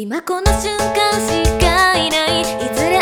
今この瞬間しかいない。いずれ